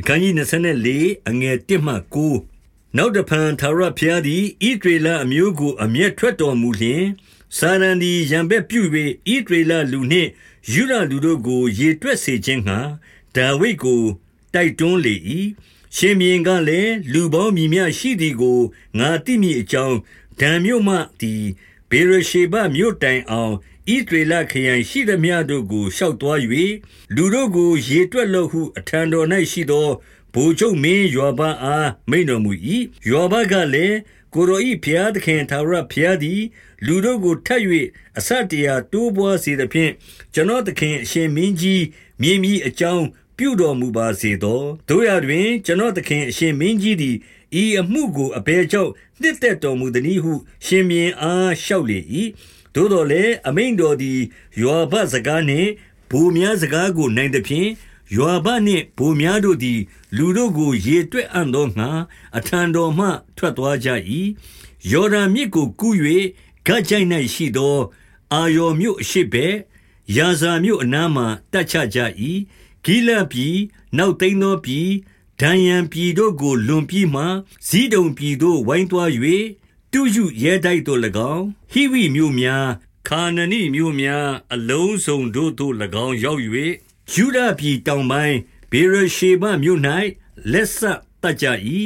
အခန်းကြီး24အငယ်1မှ9နောက်တဖန်သာရဖျားသည်ဣဒရေလအမျိုးကို အမျက်ထွက်တော်မူလျင်စာရန်သည်ရံဘက်ပြု၍ဣဒရေလလူနှင့်ယူရလူတို့ကို ရေတွက်စေခြင်းငှာဒါဝိဒ်ကိုတိုက်တွန်းလေ၏ရှင်မြင်းကလည်းလူပေါင်းမြည်များရှိသည်ကိုငါသိမိအကြောင်းဒံမြို့မှသည် ဘေရရှေဘမြို့တိုင်အောင်ဣသရေလခရိုင်ရှိသမျှတို့ကိုရှောက်သွား၍လူတို့ကိုရေတွက်လော့ဟု အထံတော်၌ရှိသောဗိုလ်ချုပ်မင်းယောဘအားမိန်တော်မူ၏ယောဘကလည်းကိုရောဤဖျားသခင်သာရဖျားသည် လူတို့ကိုထပ်၍အစတရာတိုးပွားစေသဖြင့်ကျွန်တော်သခင်အရှင်မင်းကြီးမြင်းမြီအကြောင်းပြုတော်မူပါစေသောတို့ရတွင် ကျွန်တော်သခင်အရှင်မင်းကြီးသည် ဤအမှုကိုအဘယ်ကြောင့်နှစ်သက်တော်မူသည်နည်းဟု ရှင်မြင်းအားလျှောက်လေ၏သို့တော်လည်းအမိန်တော်သည်ယောဘစကားနှင့်ဘူများစကားကိုနိုင်သဖြင့်ယောဘနှင့်ဘူများတို့သည် လူတို့ကိုရေတွက်အံ့သောငါအထံတော်မှ ထွက်သွားကြ၏ယော်ဒန်မြစ်ကိုကူး၍ဂတ်ကြိုက်၌ရှိသော အာယော်မြို့အရှိဘဲယာဇာမြို့အနားမှတက်ချကြ၏ဂိလပြည်နောက်သိမ်းသောပြည် ဒံယံပြည်တို့ကို လွန်ပြီးမှဇီးတုံပြည်သို့ ဝိုင်းသွား၍တုယုရဲတိုက်သို့၎င်း ဟိဝိမြို့များ ခါနနိမြို့များ အလုံးစုံတို့သို့၎င်း ရောက်၍ယူဒပြည်တောင်ပိုင်းဘေရရှေဘမြို့၌လက်ဆက်တတ်ကြ၏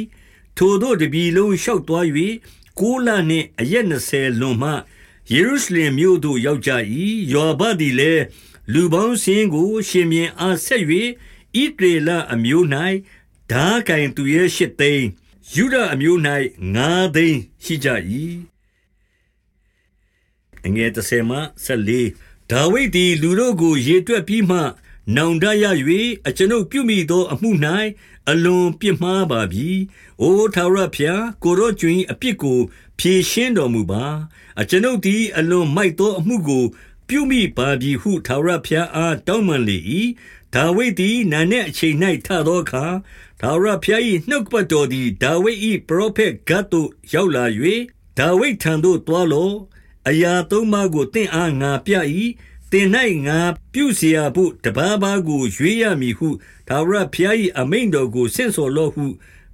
ထိုတို့တပြည်လုံးလျှောက်သွား၍ကိုးလနှင့် အရက်20လွန်မှ ယေရုရှလင်မြို့သို့ ရောက်ကြ၏ယောဘသည်လည်း လူပေါင်းစင်းကို ရှင်မြင်အား ဆက်၍ဣဒေလအမျိုး၌ ဓာကင်သူရဲ့ရှစ်သိန်းယူဒအမျိုး၌ငါးသိန်းရှိကြ၏အငယ်30မှ14ဒါဝိဒ်သည်လူတို့ကိုရေတွက်ပြီးမှ နောင်တရ၍အကျွန်ုပ်ပြုမိသောအမှု၌အလွန်ပြစ်မှားပါပြီ။အိုထာဝရဘုရားကိုရောကျွင်အပြစ်ကို ဖြေရှင်းတော်မူပါ။အကျွန်ုပ်သည်အလွန်မိုက်သောအမှုကို ပြုမိပါပြီဟုထာဝရဘုရားအားတောင်းပန်လေ၏။ဒါဝိဒ်သည်နာနှင့်အချိန်၌ထသောအခါထာဝရဘုရား၏နှုတ်ပတ်တော်သည်ဒါဝိဒ်၏ပရောဖက်ဂတ်သို့ရောက်လာ၍ဒါဝိဒ်ထံသို့တွားလော့အရာသုံးပါးကိုတင့်အားငါပြ၏တင်၌ငါပြုเสียဖို့တပါးပါးကိုရွေးရမည်ဟုဒါဝရဘုရား၏အမိန်တော်ကိုဆင့်ဆိုလော့ဟု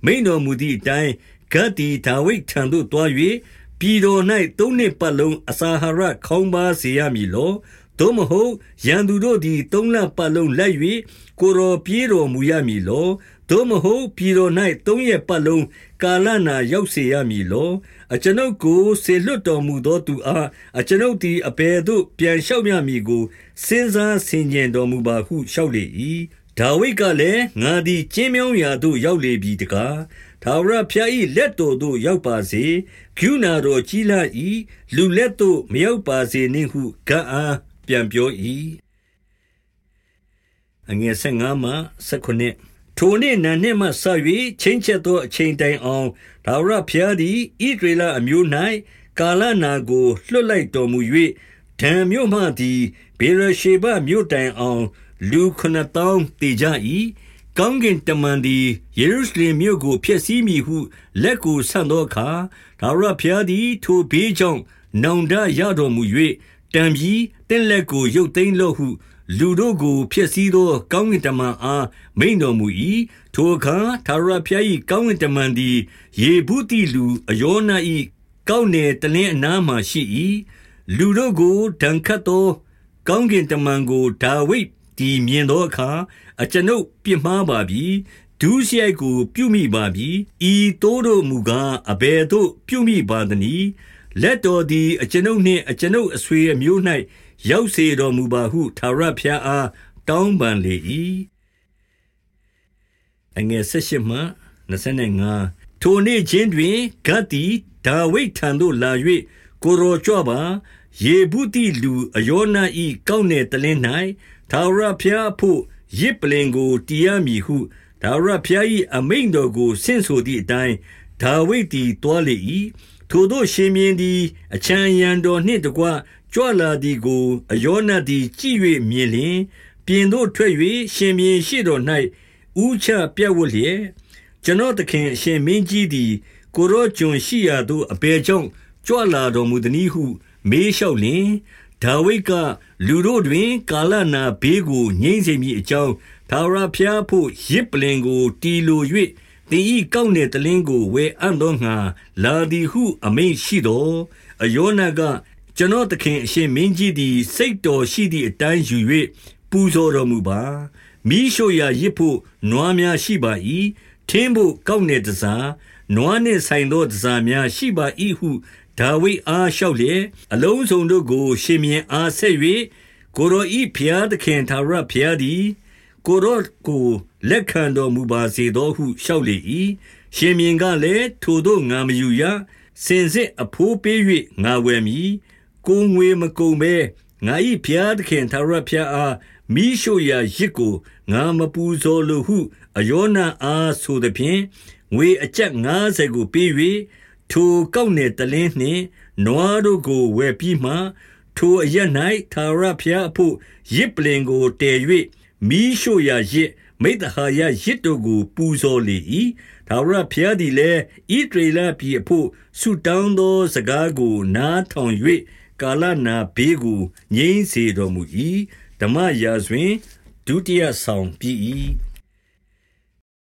မိန်တော်မူသည့်အတိုင်းဂတ်တီဒါဝိဒ်ထံသို့တွား၍ ပြည်တော်၌သုံးနှစ်ပတ်လုံး အစာဟာရခေါင်းပါစေရမည်လော သို့မဟုတ်ရန်သူတို့သည် သုံးလပတ်လုံးလိုက်၍ကိုရောပြေးတော်မူရမည်လော သို့မဟုတ်ပြည်တော်၌သုံးရက်ပတ်လုံး ကာလနာရောက်စေရမည်လော အကျွန်ုပ်ကိုဆေလွတ်တော်မူသောသူအား အကျွန်ုပ်သည် အဘယ်သို့ ပြန်လျှောက်ရမည်ကို စဉ်းစားဆင်ခြင်တော်မူပါဟု လျှောက်လေ၏ ဒါဝိဒ်ကလည်းငါသည် ကျင်းမြောင်းရာသို့ ရောက်လေပြီတကား ထာဝရဘုရား၏လက်တော်သို့ ရောက်ပါစေဂုဏတော်ကြီးလာ၏လူလက်သို့ မရောက်ပါစေနှင့်ဟုဂတ်အားပြန်ပြော၏အငယ်15မှ19ထိုနေ့နံနှင့်မှစ၍ချင်းချက်သော အချိန်တိုင်အောင်ဒါဝရဘုရားသည်ဣဒရေလအမျိုး၌ကာလနာကို လွှတ်လိုက်တော်မူ၍ဒံမြို့မှသည်ဘေရရှေဘမြို့တိုင်အောင် လူခနတောင်းတည်ကြ၏ကောင်းကင်တမန်သည်ယေရုရှလင်မြို့ကိုဖျက်ဆီးမည်ဟုလက်ကိုဆန့်သောအခါဒါဝရဘုရားသည်ထိုဘေးကြောင့်နောင်တရတော်မူ၍တံပြီးတင့်လက်ကိုရုပ်သိမ်းလော့ဟု လူတို့ကိုဖျက်ဆီးသော ကောင်းကင်တမန်အားမိန်တော်မူ၏ထိုအခါသာရဖျား၏ကောင်းကင်တမန်သည်ယေဗုတိလူအယောနာ၏ကောင်းနယ်တလင်းအနားမှရှိ၏လူတို့ကိုဒဏ်ခတ်သော ကောင်းကင်တမန်ကိုဒါဝိဒ် ဒီမြင်သောအခါ အကျွန်ုပ်ပြစ်မှားပါပြီ ဒုစရိုက်ကို ပြုမိပါပြီဤတိုးတို့မူကား အဘယ်သို့ ပြုမိပါသနည်း လက်တော်သည် အကျွန်ုပ်နှင့် အကျွန်ုပ်အဆွေအမျိုး၌ရောက်စေတော်မူပါဟု ထာဝရဘုရားအား တောင်းပန်လေ၏အငယ်၁၈မှ25ထိုနေ့ချင်းတွင်ဂတ်တီဒါဝိဒ်ထံသို့လာ၍ကိုရောကြွပါ ယေဗုတိလူအယောနာဤကောင်းနယ်တလင်း၌ ထာဝရဘုရားဖို့ရစ်ပလင်ကိုတီးရမည်ဟုဒါဝရဘုရား၏အမိန်တော်ကိုဆင့်ဆိုသည့်အတိုင်းဒါဝိဒ်သည်တွားလေ၏ထိုတို့ရှင်မြင်းသည်အချမ်းရံတော်နှင့်တကွကြွလာသည်ကိုအယောနသည်ကြည့်၍မြင်လျင်ပြင်သို့ထွက်၍ရှင်မြင်းရှိတော်၌ဥချပြတ်ဝတ်လျက်ကျွန်တော်သခင်အရှင်မင်းကြီးသည်ကိုရောကျွန်ရှိရာသို့အဘယ်ကြောင့်ကြွလာတော်မူသည်နည်းဟု မေးလျှောက်လင် ဒါဝိဒ်ကလူတို့တွင် ကာလနာဘေးကိုငြိမ့်စေမည်အကြောင်းထာဝရဘုရားဖို့ရစ်ပလင်ကိုတီလို၍သင်ဤကောက်နယ်တလင်းကိုဝယ်အံ့သောငါလာသည်ဟု အမိန့်ရှိတော်အယောနာကကျွန်တော်သခင်အရှင်မင်းကြီးသည် စိတ်တော်ရှိသည့်အတိုင်းယူ၍ပူဇော်တော်မူပါမိရှုရာရစ်ဖို့နွားများရှိပါ၏ထင်းဖို့ကောက်နယ်တစားနွားနှင့်ဆိုင်သောတစားများရှိပါ၏ဟု ဒါဝိဒ်အားလျှောက်လျက်အလုံးစုံတို့ကို ရှင်မြင်းအားဆက်၍ကိုရောဤဖျားသခင်သာရဖျားသည်ကိုရောကိုလက်ခံတော်မူပါစေသောဟုလျှောက်လေ၏ရှင်မြင်းကလည်းထိုတို့ငါမယူရစင်စစ်အဖိုးပေး၍ငါဝယ်မည်ကိုငွေမကုန်ဘဲငါ၏ဖျားသခင်သာရဖျားအားမိရှုရာရစ်ကိုငါမပူဇော်လိုဟု အယောနာအားဆိုသည်ဖြင့်ငွေအကျပ်90ကိုပေး၍ ထိုကောက်နယ်တလင်းနှင့်နွားတို့ကိုဝယ်ပြီးမှထိုအရ၌သာရဖျားအဖို့ရစ်ပလင်ကိုတည်၍မိရှုရာရစ်မိတဟာယရစ်တို့ကိုပူဇော်လေ၏သာရဖျားသည်လည်းဣဒရေလပြည်အဖို့ဆုတောင်းသောစကားကိုနားထောင်၍ကာလနာဘေးကိုငြိမ်းစေတော်မူ၏ဓမ္မရာဇဝင်ဒုတိယဆောင်ပြည်၏